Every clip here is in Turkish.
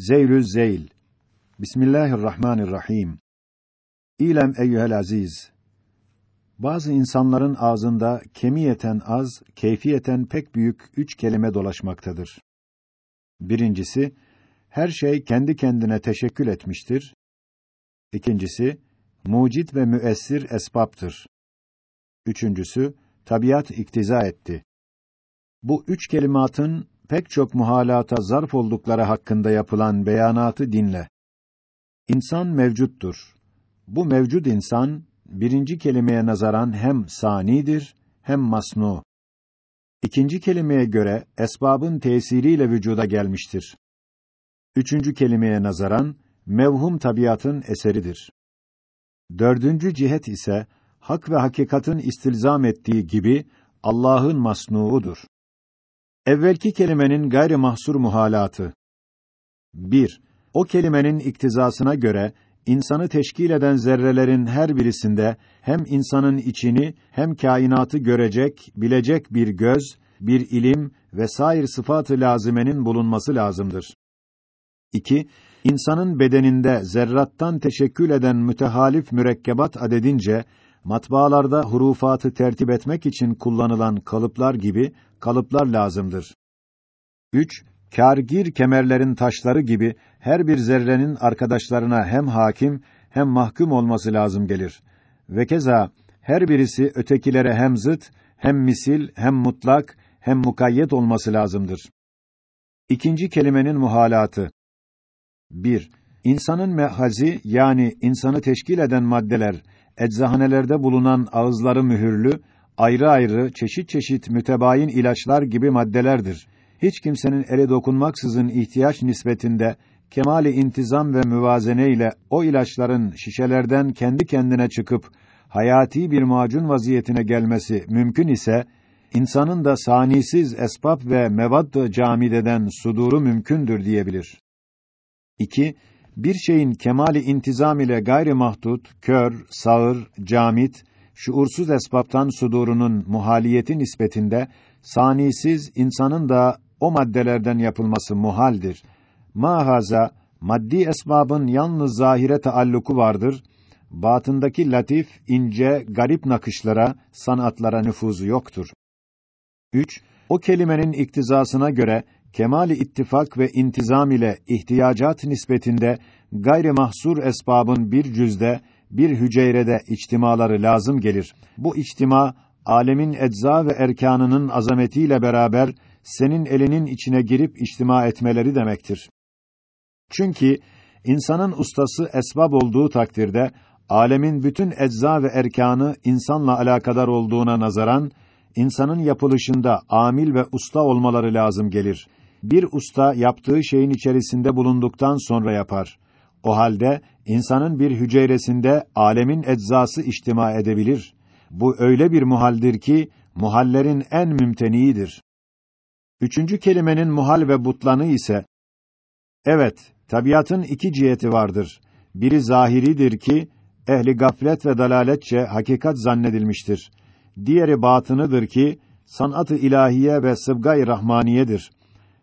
Zeylü Zeyl Bismillahirrahmanirrahim İlem eyyuhel aziz Bazı insanların ağzında kemiyeten az, keyfiyeten pek büyük üç kelime dolaşmaktadır. Birincisi, her şey kendi kendine teşekkül etmiştir. İkincisi, mucit ve müessir esbaptır. Üçüncüsü, tabiat iktiza etti. Bu üç kelimatın pek çok muhalata zarf oldukları hakkında yapılan beyanatı dinle. İnsan mevcuttur. Bu mevcud insan, birinci kelimeye nazaran hem sanidir, hem masnu. İkinci kelimeye göre, esbabın tesiriyle vücuda gelmiştir. Üçüncü kelimeye nazaran, mevhum tabiatın eseridir. Dördüncü cihet ise, hak ve hakikatin istilzam ettiği gibi, Allah'ın masnuudur. Evvelki kelimenin gayri mahsur muhalatı. 1. O kelimenin iktizasına göre insanı teşkil eden zerrelerin her birisinde hem insanın içini hem kainatı görecek, bilecek bir göz, bir ilim ve sair sıfatı lazimenin bulunması lazımdır. 2. İnsanın bedeninde zerrattan teşekkül eden mütehalif mürekkebat adedince matbaalarda hurufatı tertip etmek için kullanılan kalıplar gibi kalıplar lazımdır. 3. Kârgir kemerlerin taşları gibi her bir zerrenin arkadaşlarına hem hakim hem mahkum olması lazım gelir. Ve keza her birisi ötekilere hem zıt, hem misil, hem mutlak, hem mukayyet olması lazımdır. İkinci kelimenin muhalatı. 1. İnsanın mehazi yani insanı teşkil eden maddeler eczahanelerde bulunan ağızları mühürlü, ayrı ayrı, çeşit çeşit mütebayin ilaçlar gibi maddelerdir. Hiç kimsenin ele dokunmaksızın ihtiyaç nispetinde kemali intizam ve müvazene ile o ilaçların şişelerden kendi kendine çıkıp hayati bir macun vaziyetine gelmesi mümkün ise insanın da sanisiz esbab ve mevadd camideden suduru mümkündür diyebilir. 2 bir şeyin kemali intizam ile gayri mahdut, kör, sağır, camit, şuursuz esbaptan sudurunun muhaliyeti nispetinde sanisiz insanın da o maddelerden yapılması muhaldir. Mahaza maddi esbabın yalnız zahire taalluku vardır. Batındaki latif, ince, garip nakışlara, sanatlara nüfuzu yoktur. 3. O kelimenin iktizasına göre kemali ittifak ve intizam ile ihtiyacat nispetinde gayri mahsur esbabın bir cüzde, bir hücrede içtimaları lazım gelir. Bu içtima alemin ecza ve erkanının azametiyle beraber senin elinin içine girip içtima etmeleri demektir. Çünkü insanın ustası esbab olduğu takdirde alemin bütün ecza ve erkanı insanla alakadar olduğuna nazaran insanın yapılışında amil ve usta olmaları lazım gelir bir usta yaptığı şeyin içerisinde bulunduktan sonra yapar. O halde insanın bir hücresinde alemin eczası içtima edebilir. Bu öyle bir muhaldir ki muhallerin en mümteniidir. Üçüncü kelimenin muhal ve butlanı ise evet, tabiatın iki ciheti vardır. Biri zahiridir ki ehli gaflet ve dalaletçe hakikat zannedilmiştir. Diğeri batınıdır ki sanatı ilahiye ve sıbgay rahmaniyedir.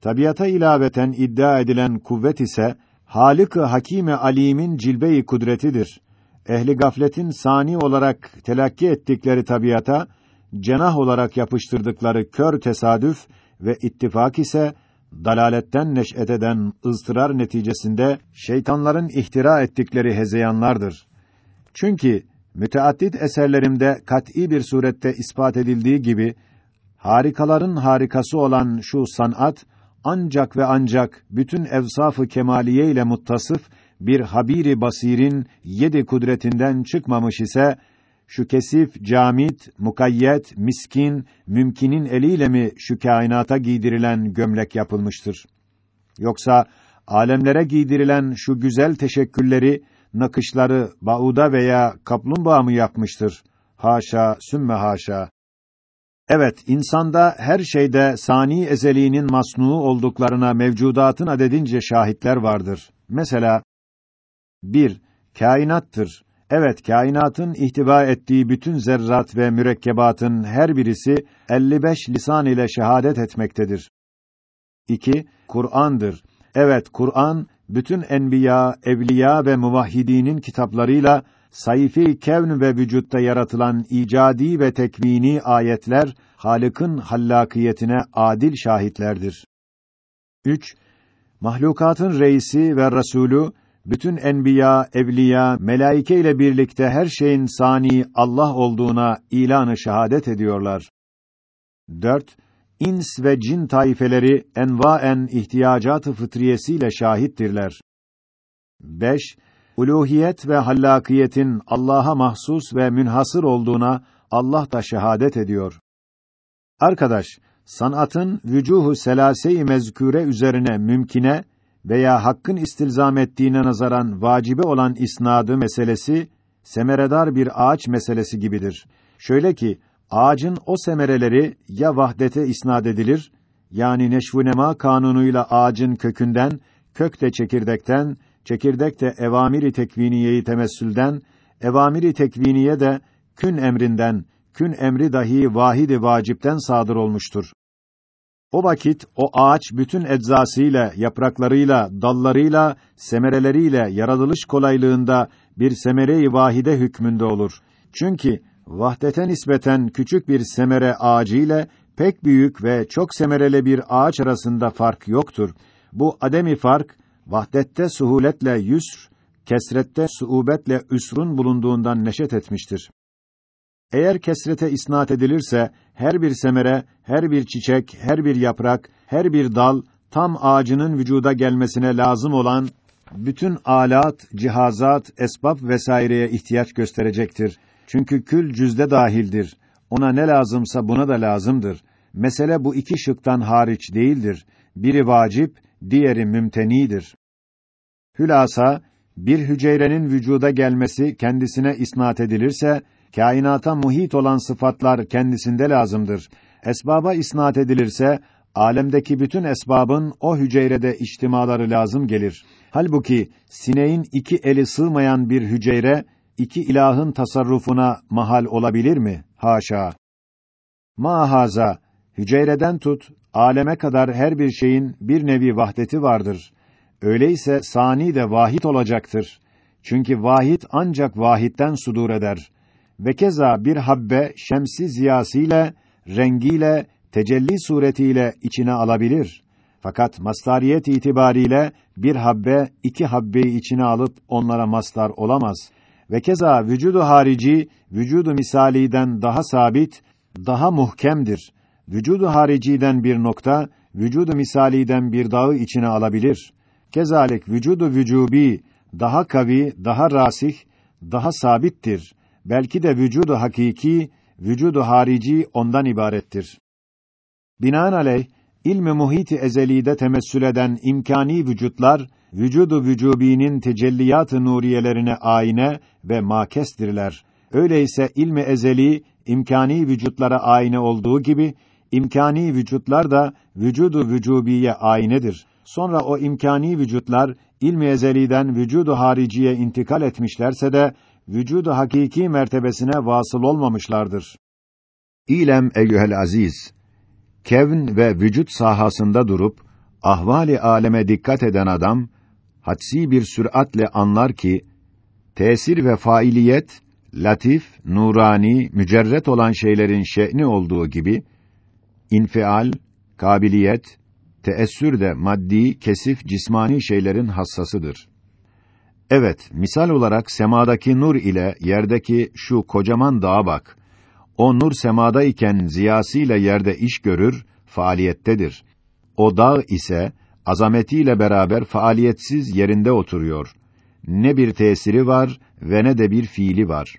Tabiata ilaveten iddia edilen kuvvet ise Halık-ı Hakîm-i Alim'in cilbe-i kudretidir. Ehli gafletin sani olarak telakki ettikleri tabiata cenah olarak yapıştırdıkları kör tesadüf ve ittifak ise dalaletten neş'et eden ıztırar neticesinde şeytanların ihtira ettikleri hezeyanlardır. Çünkü müteaddit eserlerimde kat'î bir surette ispat edildiği gibi harikaların harikası olan şu sanat ancak ve ancak bütün evsafı kemaliye ile muttasıf bir habiri basirin yedi kudretinden çıkmamış ise şu kesif, camit, mukayyet, miskin, mümkinin eliyle mi şu kainata giydirilen gömlek yapılmıştır? Yoksa alemlere giydirilen şu güzel teşekkülleri, nakışları bauda veya kaplumbağa mı yapmıştır? Haşa, sümme haşa. Evet, insanda her şeyde sani ezeliğinin masnuu olduklarına mevcudatın adedince şahitler vardır. Mesela bir Kainattır. Evet, kainatın ihtiva ettiği bütün zerrat ve mürekkebatın her birisi 55 lisan ile şehadet etmektedir. 2. Kur'an'dır. Evet, Kur'an bütün enbiya, evliya ve muvahhidinin kitaplarıyla sayfi kevn ve vücutta yaratılan icadi ve tekvini ayetler Halık'ın hallakiyetine adil şahitlerdir. 3. Mahlukatın reisi ve Resulü bütün enbiya, evliya, melaike ile birlikte her şeyin sani Allah olduğuna ilanı şehadet ediyorlar. 4. İns ve cin taifeleri envaen ihtiyacatı fıtriyesiyle şahittirler. 5. Uluhiyet ve hallakiyetin Allah'a mahsus ve münhasır olduğuna Allah da şehadet ediyor. Arkadaş, sanatın vücuhu selase-i mezkure üzerine mümkine veya hakkın istilzam ettiğine nazaran vacibe olan isnadı meselesi semeredar bir ağaç meselesi gibidir. Şöyle ki ağacın o semereleri ya vahdete isnad edilir yani neşvu nema kanunuyla ağacın kökünden, kök de çekirdekten, çekirdek de evamiri tekviniyeyi temessülden, evamiri tekviniye de kün emrinden, kün emri dahi vahidi vacipten sadır olmuştur. O vakit o ağaç bütün eczasıyla, yapraklarıyla, dallarıyla, semereleriyle yaratılış kolaylığında bir semere-i vahide hükmünde olur. Çünkü vahdete nispeten küçük bir semere ağacı ile pek büyük ve çok semereli bir ağaç arasında fark yoktur. Bu ademi fark vahdette suhuletle yusr, kesrette suubetle üsrun bulunduğundan neşet etmiştir. Eğer kesrete isnat edilirse her bir semere, her bir çiçek, her bir yaprak, her bir dal tam ağacının vücuda gelmesine lazım olan bütün alat, cihazat, esbab vesaireye ihtiyaç gösterecektir. Çünkü kül cüzde dahildir. Ona ne lazımsa buna da lazımdır. Mesele bu iki şıktan hariç değildir. Biri vacip, diğeri mümtenidir. Hülasa, bir hücrenin vücuda gelmesi kendisine isnat edilirse, kainata muhit olan sıfatlar kendisinde lazımdır. Esbaba isnat edilirse, alemdeki bütün esbabın o hücrede içtimaları lazım gelir. Halbuki sineğin iki eli sığmayan bir hücre iki ilahın tasarrufuna mahal olabilir mi? Haşa. Mahaza hücreden tut aleme kadar her bir şeyin bir nevi vahdeti vardır. Öyleyse sani de vahid olacaktır. Çünkü vahid ancak vahitten sudur eder. Ve keza bir habbe şemsi ziyasıyla, rengiyle, tecelli suretiyle içine alabilir. Fakat mastariyet itibariyle bir habbe iki habbeyi içine alıp onlara mastar olamaz. Ve keza vücudu harici vücudu misaliden daha sabit, daha muhkemdir. Vücudu hariciden bir nokta vücudu misaliden bir dağı içine alabilir. Kezalik vücudu vücubi daha kavi, daha rasih, daha sabittir. Belki de vücudu hakiki, vücudu harici ondan ibarettir. Binaenaleyh ilmi muhiti ezelide temessül eden imkani vücutlar vücudu vücubinin tecelliyat-ı nuriyelerine ayine ve makestirler. Öyleyse ilmi ezeli imkani vücutlara ayine olduğu gibi imkani vücutlar da vücudu vücubiye aynedir. Sonra o imkani vücutlar ilmi ezeliden vücudu hariciye intikal etmişlerse de vücudu hakiki mertebesine vasıl olmamışlardır. İlem eyyuhel aziz kevn ve vücut sahasında durup ahvali aleme dikkat eden adam hadsi bir süratle anlar ki tesir ve failiyet latif, nurani, mücerret olan şeylerin şe'ni olduğu gibi infial, kabiliyet, teessür de maddi, kesif, cismani şeylerin hassasıdır. Evet, misal olarak semadaki nur ile yerdeki şu kocaman dağa bak. O nur semada iken ziyasıyla yerde iş görür, faaliyettedir. O dağ ise azametiyle beraber faaliyetsiz yerinde oturuyor. Ne bir tesiri var ve ne de bir fiili var.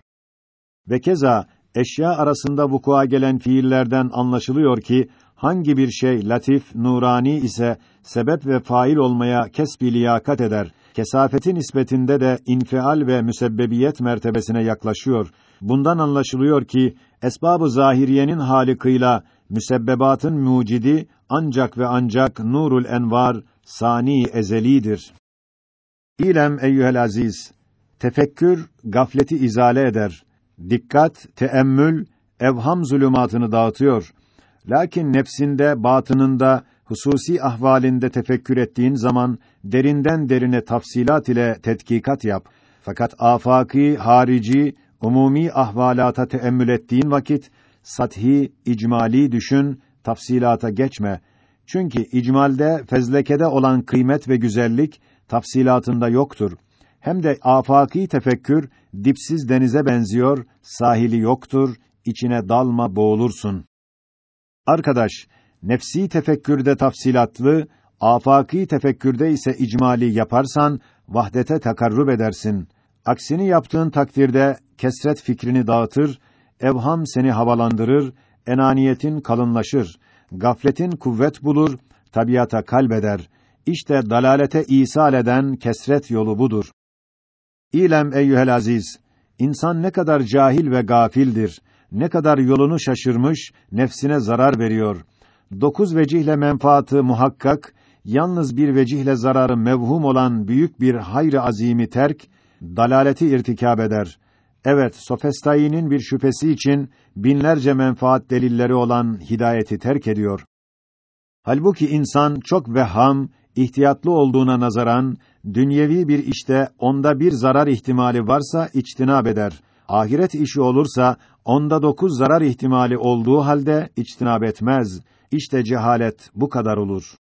Ve keza eşya arasında vukua gelen fiillerden anlaşılıyor ki hangi bir şey latif, nurani ise sebep ve fail olmaya kesbi liyakat eder. Kesafetin nispetinde de infial ve müsebbebiyet mertebesine yaklaşıyor. Bundan anlaşılıyor ki esbab-ı zahiriyenin halikıyla müsebbebatın mucidi ancak ve ancak nurul envar sani ezelidir. İlem eyyuhel aziz, tefekkür gafleti izale eder. Dikkat, teemmül evham zulümatını dağıtıyor. Lakin nefsinde, batınında hususi ahvalinde tefekkür ettiğin zaman derinden derine tafsilat ile tetkikat yap. Fakat afaki, harici, umumi ahvalata teemmül ettiğin vakit sathi, icmali düşün, tafsilata geçme. Çünkü icmalde, fezlekede olan kıymet ve güzellik tafsilatında yoktur. Hem de afaki tefekkür dipsiz denize benziyor, sahili yoktur, içine dalma boğulursun. Arkadaş, nefsi tefekkürde tafsilatlı, afaki tefekkürde ise icmali yaparsan vahdete takarrub edersin. Aksini yaptığın takdirde kesret fikrini dağıtır, evham seni havalandırır, enaniyetin kalınlaşır, gafletin kuvvet bulur, tabiata kalbeder. İşte dalalete isal eden kesret yolu budur. İlem eyyuhel aziz, insan ne kadar cahil ve gafildir, ne kadar yolunu şaşırmış, nefsine zarar veriyor. Dokuz vecihle menfaatı muhakkak, yalnız bir vecihle zararı mevhum olan büyük bir hayr azimi terk, dalaleti irtikab eder. Evet, sofestayinin bir şüphesi için binlerce menfaat delilleri olan hidayeti terk ediyor. Halbuki insan çok vehham, ihtiyatlı olduğuna nazaran dünyevi bir işte onda bir zarar ihtimali varsa içtinab eder. Ahiret işi olursa onda dokuz zarar ihtimali olduğu halde içtinab etmez. İşte cehalet bu kadar olur.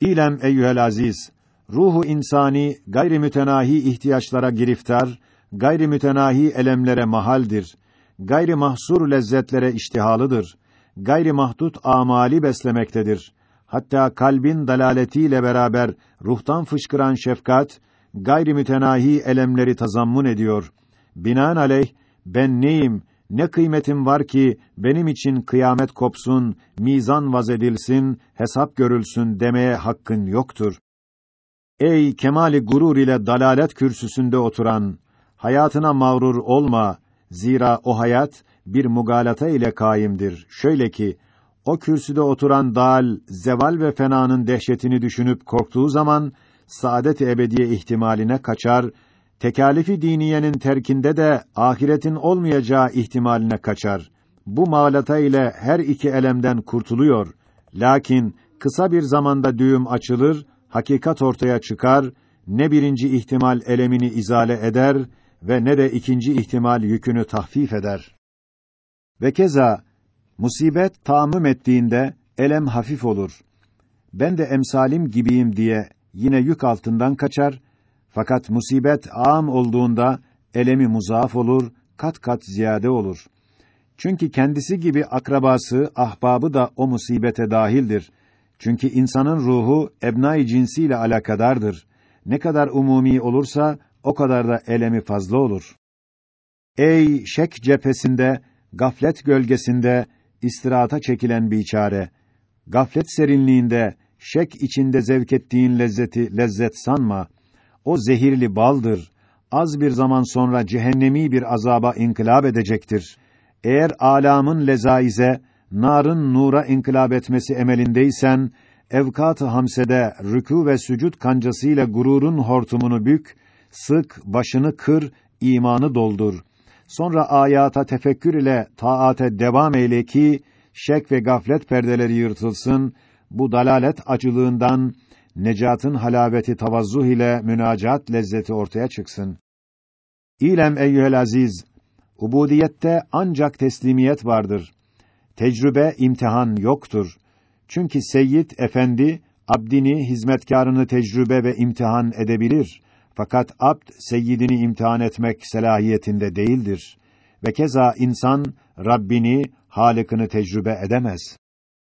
İlem eyyuhel aziz, ruhu insani gayri mütenahi ihtiyaçlara giriftar, gayri mütenahi elemlere mahaldir. Gayri mahsur lezzetlere iştihalıdır. Gayri mahdut amali beslemektedir. Hatta kalbin dalaletiyle beraber ruhtan fışkıran şefkat gayri mütenahi elemleri tazammun ediyor. Binaenaleyh ben neyim, ne kıymetim var ki benim için kıyamet kopsun, mizan vazedilsin, hesap görülsün demeye hakkın yoktur. Ey kemali gurur ile dalalet kürsüsünde oturan, hayatına mağrur olma. Zira o hayat bir mugalata ile kaimdir. Şöyle ki o kürsüde oturan dal, zeval ve fenanın dehşetini düşünüp korktuğu zaman saadet-i ebediye ihtimaline kaçar, tekalifi diniyenin terkinde de ahiretin olmayacağı ihtimaline kaçar. Bu mağlata ile her iki elemden kurtuluyor. Lakin kısa bir zamanda düğüm açılır, hakikat ortaya çıkar, ne birinci ihtimal elemini izale eder ve ne de ikinci ihtimal yükünü tahfif eder. Ve keza musibet tahammüm ettiğinde elem hafif olur. Ben de emsalim gibiyim diye yine yük altından kaçar. Fakat musibet ağam olduğunda elemi muzaaf olur, kat kat ziyade olur. Çünkü kendisi gibi akrabası, ahbabı da o musibete dahildir. Çünkü insanın ruhu ebnai cinsiyle alakadardır. Ne kadar umumi olursa o kadar da elemi fazla olur. Ey şek cephesinde, gaflet gölgesinde istirahata çekilen biçare, gaflet serinliğinde, şek içinde zevk ettiğin lezzeti lezzet sanma. O zehirli baldır. Az bir zaman sonra cehennemi bir azaba inkılap edecektir. Eğer alamın lezaize, narın nura inkılap etmesi emelindeysen, evkat-ı hamsede rükû ve sücud kancasıyla gururun hortumunu bük, sık, başını kır, imanı doldur. Sonra ayata tefekkür ile taate devam eyle ki şek ve gaflet perdeleri yırtılsın. Bu dalalet acılığından necatın halaveti tavazzuh ile münacat lezzeti ortaya çıksın. İlem eyyuhel aziz, ubudiyette ancak teslimiyet vardır. Tecrübe, imtihan yoktur. Çünkü seyyid efendi abdini, hizmetkarını tecrübe ve imtihan edebilir. Fakat abd seyyidini imtihan etmek selahiyetinde değildir. Ve keza insan Rabbini, Halık'ını tecrübe edemez.